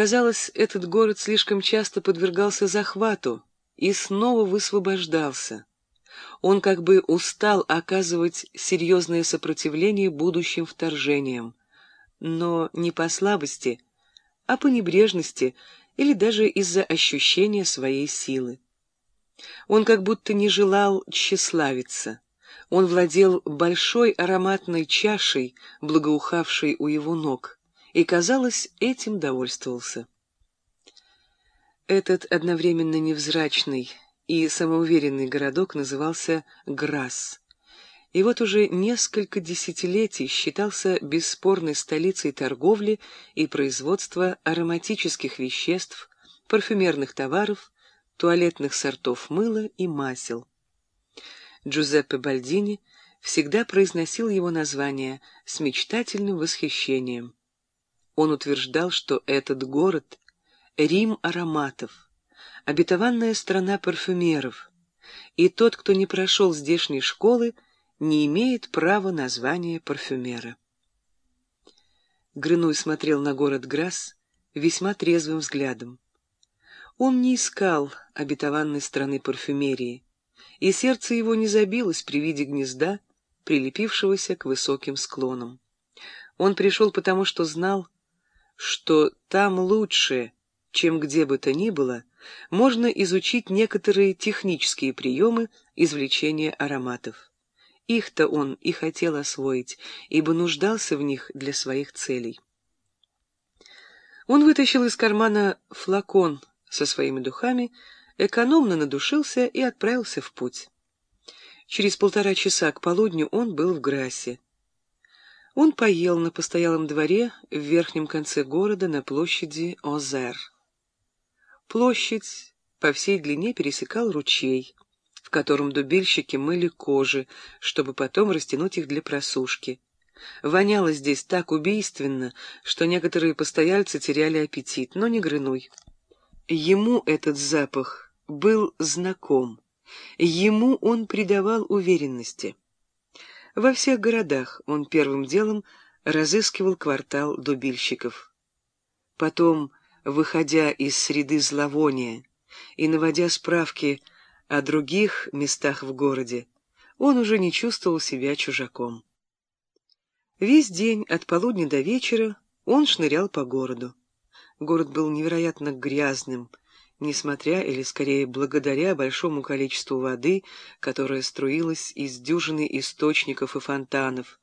Казалось, этот город слишком часто подвергался захвату и снова высвобождался. Он как бы устал оказывать серьезное сопротивление будущим вторжениям, но не по слабости, а по небрежности или даже из-за ощущения своей силы. Он как будто не желал тщеславиться. Он владел большой ароматной чашей, благоухавшей у его ног, и, казалось, этим довольствовался. Этот одновременно невзрачный и самоуверенный городок назывался Грасс. И вот уже несколько десятилетий считался бесспорной столицей торговли и производства ароматических веществ, парфюмерных товаров, туалетных сортов мыла и масел. Джузеппе Бальдини всегда произносил его название с мечтательным восхищением. Он утверждал, что этот город — Рим ароматов, обетованная страна парфюмеров, и тот, кто не прошел здешней школы, не имеет права на звание парфюмера. Грынуй смотрел на город Грасс весьма трезвым взглядом. Он не искал обетованной страны парфюмерии, и сердце его не забилось при виде гнезда, прилепившегося к высоким склонам. Он пришел потому, что знал, что там лучше, чем где бы то ни было, можно изучить некоторые технические приемы извлечения ароматов. Их-то он и хотел освоить, ибо нуждался в них для своих целей. Он вытащил из кармана флакон со своими духами, экономно надушился и отправился в путь. Через полтора часа к полудню он был в Грассе. Он поел на постоялом дворе в верхнем конце города на площади Озер. Площадь по всей длине пересекал ручей, в котором дубильщики мыли кожи, чтобы потом растянуть их для просушки. Воняло здесь так убийственно, что некоторые постояльцы теряли аппетит, но не грынуй. Ему этот запах был знаком. Ему он придавал уверенности. Во всех городах он первым делом разыскивал квартал дубильщиков. Потом, выходя из среды зловония и наводя справки о других местах в городе, он уже не чувствовал себя чужаком. Весь день от полудня до вечера он шнырял по городу. Город был невероятно грязным, несмотря или скорее благодаря большому количеству воды, которая струилась из дюжины источников и фонтанов,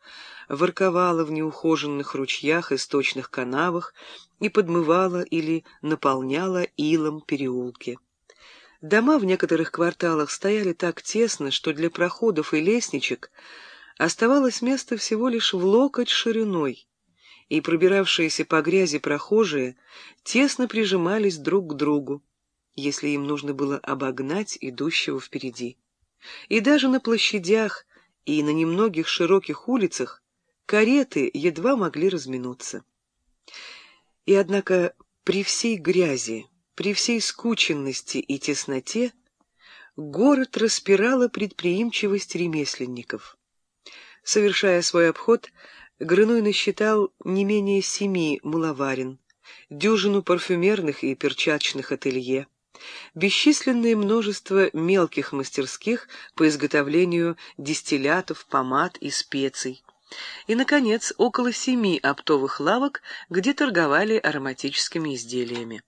ворковала в неухоженных ручьях и сточных канавах и подмывала или наполняла илом переулки. Дома в некоторых кварталах стояли так тесно, что для проходов и лестничек оставалось место всего лишь в локоть шириной, и пробиравшиеся по грязи прохожие тесно прижимались друг к другу если им нужно было обогнать идущего впереди. И даже на площадях и на немногих широких улицах кареты едва могли разминуться. И однако при всей грязи, при всей скученности и тесноте город распирала предприимчивость ремесленников. Совершая свой обход, Грыной насчитал не менее семи мыловарен, дюжину парфюмерных и перчаточных ателье, бесчисленное множество мелких мастерских по изготовлению дистиллятов, помад и специй. И, наконец, около семи оптовых лавок, где торговали ароматическими изделиями.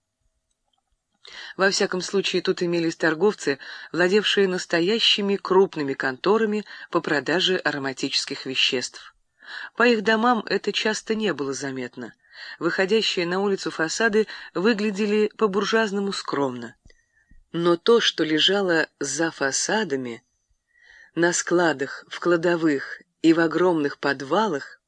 Во всяком случае, тут имелись торговцы, владевшие настоящими крупными конторами по продаже ароматических веществ. По их домам это часто не было заметно. Выходящие на улицу фасады выглядели по-буржуазному скромно. Но то, что лежало за фасадами, на складах, в кладовых и в огромных подвалах,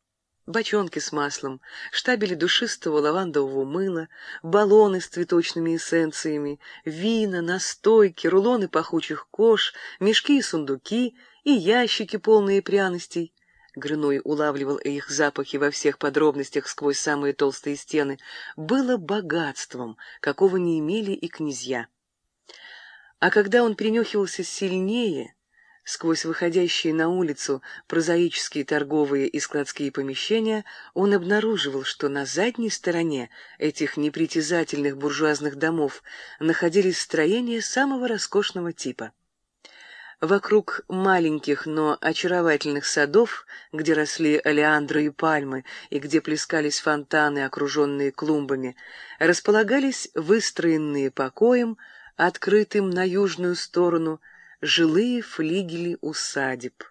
бочонки с маслом, штабели душистого лавандового мыла, баллоны с цветочными эссенциями, вина, настойки, рулоны пахучих кож, мешки и сундуки и ящики, полные пряностей. Грыной улавливал их запахи во всех подробностях сквозь самые толстые стены. Было богатством, какого не имели и князья. А когда он принюхивался сильнее, Сквозь выходящие на улицу прозаические торговые и складские помещения он обнаруживал, что на задней стороне этих непритязательных буржуазных домов находились строения самого роскошного типа. Вокруг маленьких, но очаровательных садов, где росли олеандры и пальмы, и где плескались фонтаны, окруженные клумбами, располагались выстроенные покоем, открытым на южную сторону, жилые флигели усадеб.